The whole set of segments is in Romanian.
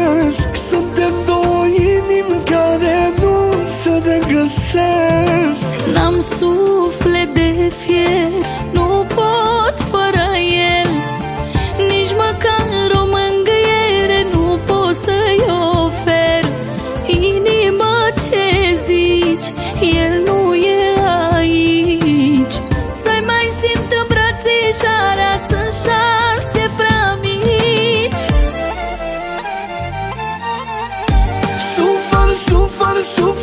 iubesc Suntem două inimi care nu se regăsesc. N-am suflet de fier, nu sufăr, sufăr,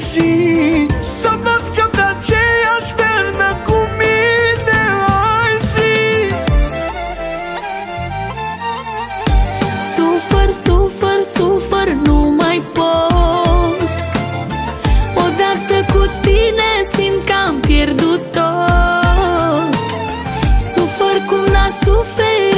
zi Să văd că de aceea sternă cu mine ai zi Sufăr, sufăr, sufăr, nu mai pot. Odată cu tine simt că am pierdut tot. Sufăr cum n-a suferit